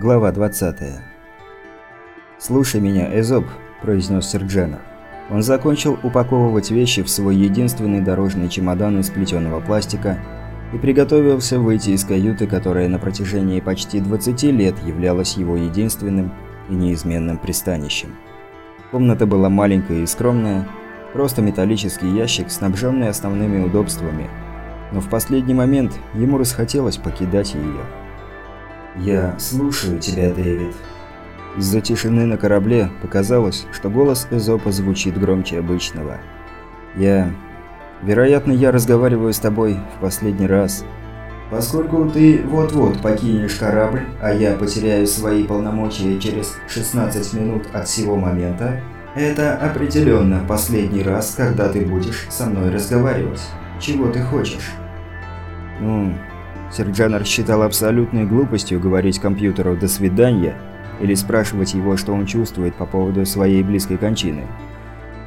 Глава 20. «Слушай меня, Эзоп», – произнес Сердженер. Он закончил упаковывать вещи в свой единственный дорожный чемодан из плетеного пластика и приготовился выйти из каюты, которая на протяжении почти 20 лет являлась его единственным и неизменным пристанищем. Комната была маленькая и скромная, просто металлический ящик, снабженный основными удобствами, но в последний момент ему расхотелось покидать ее. «Я слушаю тебя, Дэвид». Из-за тишины на корабле показалось, что голос Эзопа звучит громче обычного. «Я... Вероятно, я разговариваю с тобой в последний раз». «Поскольку ты вот-вот покинешь корабль, а я потеряю свои полномочия через 16 минут от сего момента, это определенно последний раз, когда ты будешь со мной разговаривать. Чего ты хочешь?» «Ну, Серджанер считал абсолютной глупостью говорить компьютеру «до свидания» или спрашивать его, что он чувствует по поводу своей близкой кончины.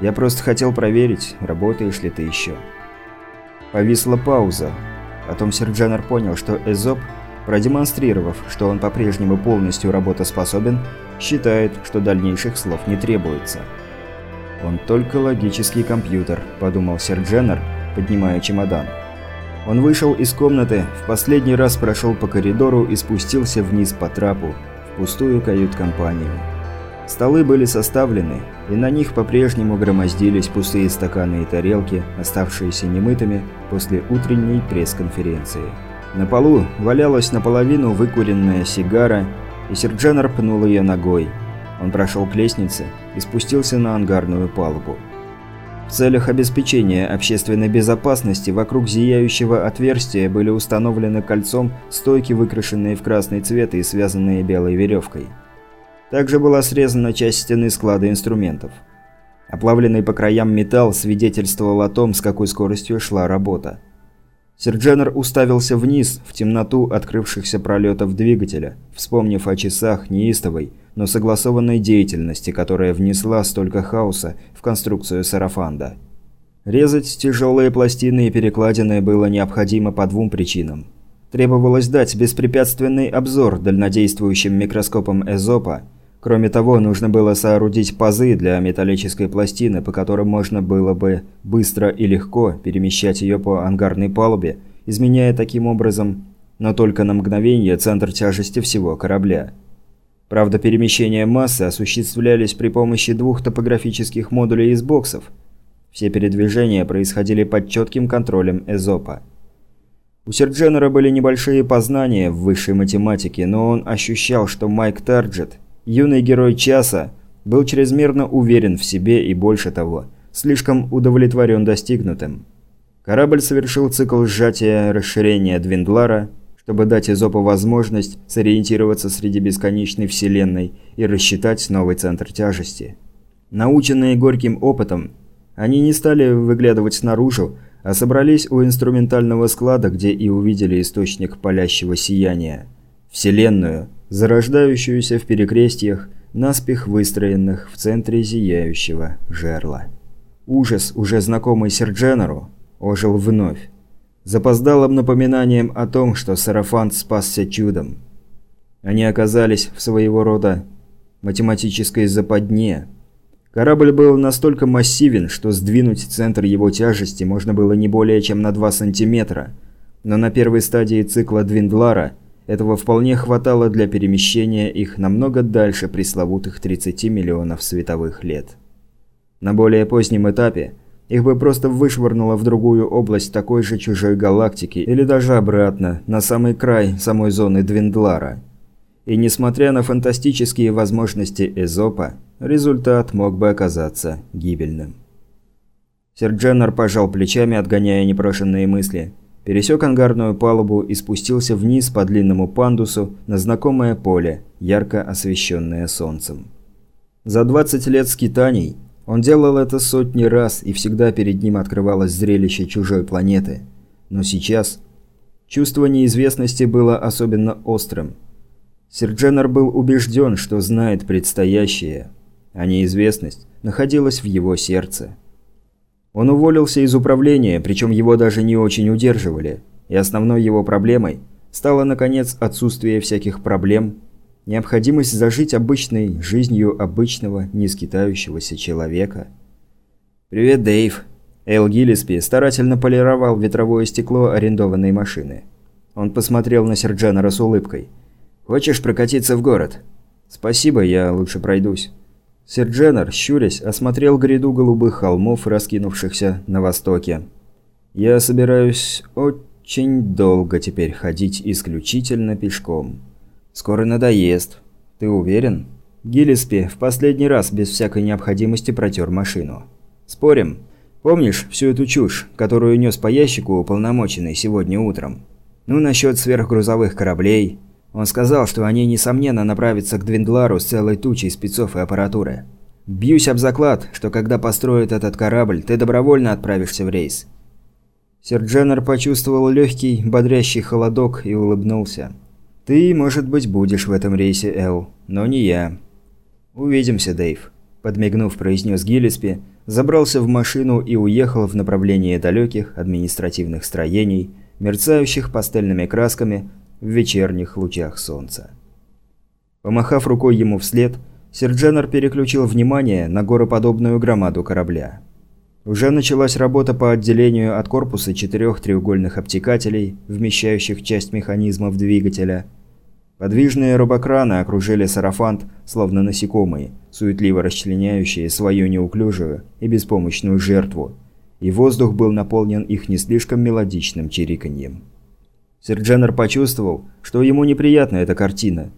Я просто хотел проверить, работаешь ли ты еще. Повисла пауза. Потом Серджанер понял, что Эзоп, продемонстрировав, что он по-прежнему полностью работоспособен, считает, что дальнейших слов не требуется. «Он только логический компьютер», – подумал Серджанер, поднимая чемодан. Он вышел из комнаты, в последний раз прошел по коридору и спустился вниз по трапу, в пустую кают-компанию. Столы были составлены, и на них по-прежнему громоздились пустые стаканы и тарелки, оставшиеся немытыми после утренней пресс-конференции. На полу валялась наполовину выкуренная сигара, и Серджанер пнул ее ногой. Он прошел к лестнице и спустился на ангарную палубу. Целях обеспечения общественной безопасности вокруг зияющего отверстия были установлены кольцом стойки, выкрашенные в красный цвет и связанные белой веревкой. Также была срезана часть стены склада инструментов. Оплавленный по краям металл свидетельствовал о том, с какой скоростью шла работа. Сердженер уставился вниз, в темноту открывшихся пролетов двигателя, вспомнив о часах неистовой, но согласованной деятельности, которая внесла столько хаоса в конструкцию сарафанда. Резать тяжелые пластины и перекладины было необходимо по двум причинам. Требовалось дать беспрепятственный обзор дальнодействующим микроскопом Эзопа. Кроме того, нужно было соорудить пазы для металлической пластины, по которым можно было бы быстро и легко перемещать ее по ангарной палубе, изменяя таким образом, но только на мгновение, центр тяжести всего корабля. Правда, перемещения массы осуществлялись при помощи двух топографических модулей из боксов. Все передвижения происходили под четким контролем Эзопа. У Сердженера были небольшие познания в высшей математике, но он ощущал, что Майк Тарджет, юный герой часа, был чрезмерно уверен в себе и больше того, слишком удовлетворен достигнутым. Корабль совершил цикл сжатия расширения Двиндлара – чтобы дать Изопу возможность сориентироваться среди бесконечной вселенной и рассчитать новый центр тяжести. Наученные горьким опытом, они не стали выглядывать снаружи, а собрались у инструментального склада, где и увидели источник палящего сияния. Вселенную, зарождающуюся в перекрестьях, наспех выстроенных в центре зияющего жерла. Ужас, уже знакомый Сердженеру, ожил вновь запоздалым напоминанием о том, что Сарафант спасся чудом. Они оказались в своего рода математической западне. Корабль был настолько массивен, что сдвинуть центр его тяжести можно было не более чем на 2 сантиметра, но на первой стадии цикла Двиндлара этого вполне хватало для перемещения их намного дальше пресловутых 30 миллионов световых лет. На более позднем этапе их бы просто вышвырнуло в другую область такой же чужой галактики, или даже обратно, на самый край самой зоны Двиндлара. И несмотря на фантастические возможности Эзопа, результат мог бы оказаться гибельным. Сердженнер пожал плечами, отгоняя непрошенные мысли, пересек ангарную палубу и спустился вниз по длинному пандусу на знакомое поле, ярко освещенное солнцем. За 20 лет скитаний он делал это сотни раз, и всегда перед ним открывалось зрелище чужой планеты. Но сейчас чувство неизвестности было особенно острым. Сердженер был убежден, что знает предстоящее, а неизвестность находилась в его сердце. Он уволился из управления, причем его даже не очень удерживали, и основной его проблемой стало, наконец, отсутствие всяких проблем Необходимость зажить обычной жизнью обычного, не скитающегося человека. «Привет, Дэйв!» Эл Гиллиспи старательно полировал ветровое стекло арендованной машины. Он посмотрел на Серджанера с улыбкой. «Хочешь прокатиться в город?» «Спасибо, я лучше пройдусь». Серджанер, щурясь, осмотрел гряду голубых холмов, раскинувшихся на востоке. «Я собираюсь очень долго теперь ходить исключительно пешком. Скоро надоест. Ты уверен?» Гиллиспи в последний раз без всякой необходимости протер машину. «Спорим? Помнишь всю эту чушь, которую нес по ящику уполномоченный сегодня утром? Ну, насчет сверхгрузовых кораблей. Он сказал, что они, несомненно, направятся к Двиндлару с целой тучей спецов и аппаратуры. Бьюсь об заклад, что когда построят этот корабль, ты добровольно отправишься в рейс. Сердженер почувствовал легкий, бодрящий холодок и улыбнулся. «Ты, может быть, будешь в этом рейсе, Эл, но не я». «Увидимся, Дэйв», – подмигнув, произнес Гиллиспи, забрался в машину и уехал в направлении далеких административных строений, мерцающих пастельными красками в вечерних лучах солнца. Помахав рукой ему вслед, Сердженер переключил внимание на гороподобную громаду корабля. Уже началась работа по отделению от корпуса четырех треугольных обтекателей, вмещающих часть механизмов двигателя. Подвижные робокраны окружили сарафант, словно насекомые, суетливо расчленяющие свою неуклюжую и беспомощную жертву, и воздух был наполнен их не слишком мелодичным чириканьем. Сердженер почувствовал, что ему неприятна эта картина.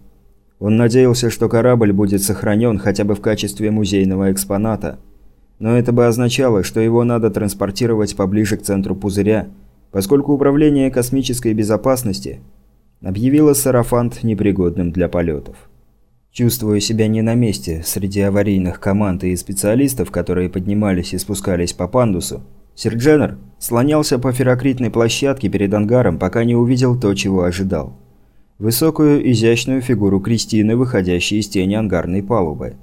Он надеялся, что корабль будет сохранен хотя бы в качестве музейного экспоната – но это бы означало, что его надо транспортировать поближе к центру пузыря, поскольку Управление космической безопасности объявило Сарафант непригодным для полетов. Чувствуя себя не на месте среди аварийных команд и специалистов, которые поднимались и спускались по пандусу, Сердженер слонялся по ферокритной площадке перед ангаром, пока не увидел то, чего ожидал. Высокую, изящную фигуру Кристины, выходящей из тени ангарной палубы.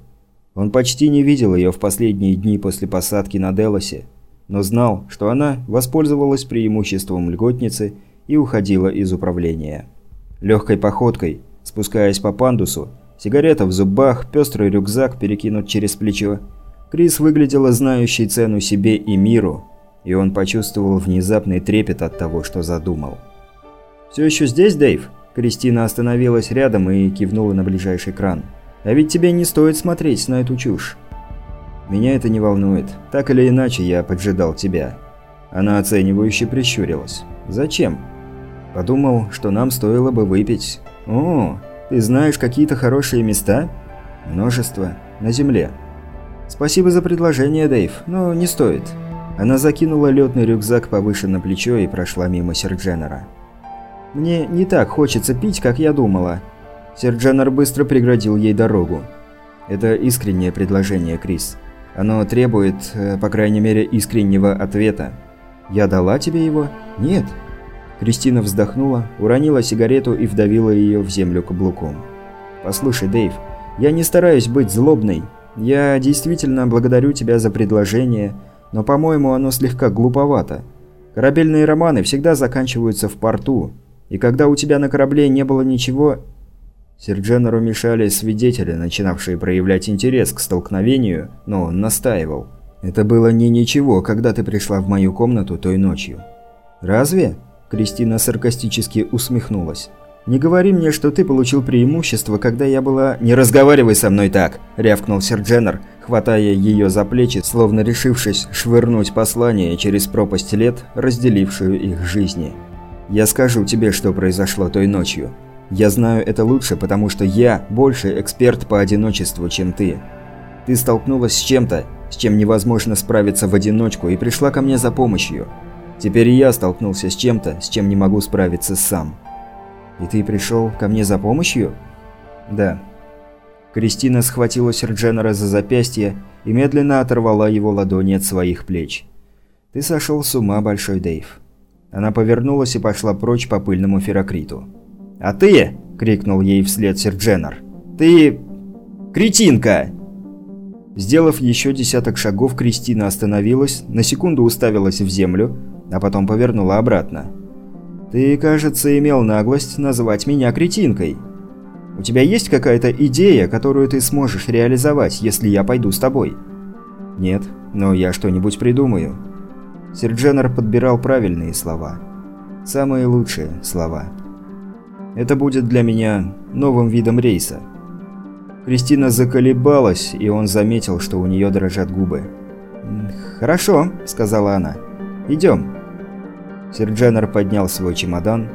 Он почти не видел ее в последние дни после посадки на Делосе, но знал, что она воспользовалась преимуществом льготницы и уходила из управления. Легкой походкой, спускаясь по пандусу, сигарета в зубах, пестрый рюкзак перекинут через плечо, Крис выглядела знающей цену себе и миру, и он почувствовал внезапный трепет от того, что задумал. «Все еще здесь, Дэйв?» Кристина остановилась рядом и кивнула на ближайший кран. А ведь тебе не стоит смотреть на эту чушь. Меня это не волнует. Так или иначе, я поджидал тебя. Она оценивающе прищурилась. Зачем? Подумал, что нам стоило бы выпить. О, ты знаешь какие-то хорошие места? Множество. На земле. Спасибо за предложение, Дэйв, но не стоит. Она закинула летный рюкзак повыше на плечо и прошла мимо Сердженера. «Мне не так хочется пить, как я думала. Серджанер быстро преградил ей дорогу. «Это искреннее предложение, Крис. Оно требует, э, по крайней мере, искреннего ответа. Я дала тебе его? Нет». Кристина вздохнула, уронила сигарету и вдавила ее в землю каблуком. «Послушай, Дэйв, я не стараюсь быть злобной. Я действительно благодарю тебя за предложение, но, по-моему, оно слегка глуповато. Корабельные романы всегда заканчиваются в порту, и когда у тебя на корабле не было ничего, Сердженеру мешали свидетели, начинавшие проявлять интерес к столкновению, но он настаивал. «Это было не ничего, когда ты пришла в мою комнату той ночью». «Разве?» – Кристина саркастически усмехнулась. «Не говори мне, что ты получил преимущество, когда я была...» «Не разговаривай со мной так!» – рявкнул Сердженер, хватая ее за плечи, словно решившись швырнуть послание через пропасть лет, разделившую их жизни. «Я скажу тебе, что произошло той ночью. Я знаю это лучше, потому что я больше эксперт по одиночеству, чем ты. Ты столкнулась с чем-то, с чем невозможно справиться в одиночку, и пришла ко мне за помощью. Теперь я столкнулся с чем-то, с чем не могу справиться сам. И ты пришел ко мне за помощью? Да. Кристина схватила Сердженера за запястье и медленно оторвала его ладони от своих плеч. Ты сошел с ума, Большой Дейв. Она повернулась и пошла прочь по пыльному ферокриту. «А ты!» – крикнул ей вслед Сердженер. «Ты... кретинка!» Сделав еще десяток шагов, Кристина остановилась, на секунду уставилась в землю, а потом повернула обратно. «Ты, кажется, имел наглость назвать меня кретинкой». У тебя есть какая-то идея, которую ты сможешь реализовать, если я пойду с тобой? Нет, но я что-нибудь придумаю. Сердженер подбирал правильные слова. Самые лучшие слова. Это будет для меня новым видом рейса. Кристина заколебалась, и он заметил, что у нее дрожат губы. «Хорошо», — сказала она. «Идем». Сердженер поднял свой чемодан,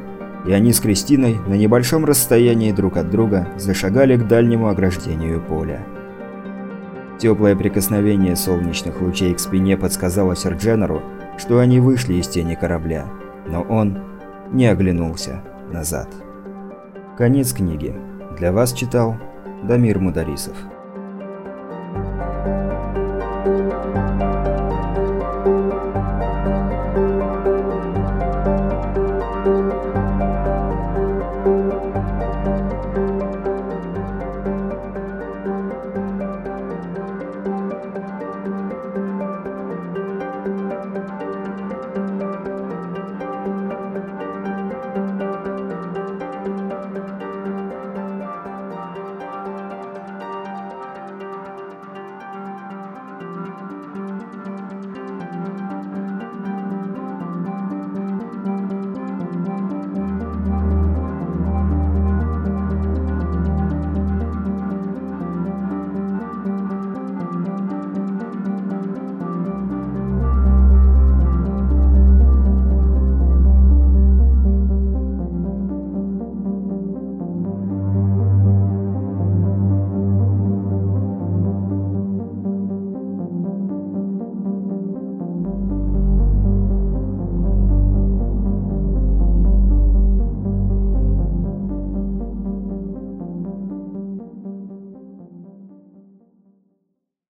и они с Кристиной на небольшом расстоянии друг от друга зашагали к дальнему ограждению поля. Теплое прикосновение солнечных лучей к спине подсказало Сердженеру, что они вышли из тени корабля, но он не оглянулся назад. Конец книги. Для вас читал Дамир Мударисов.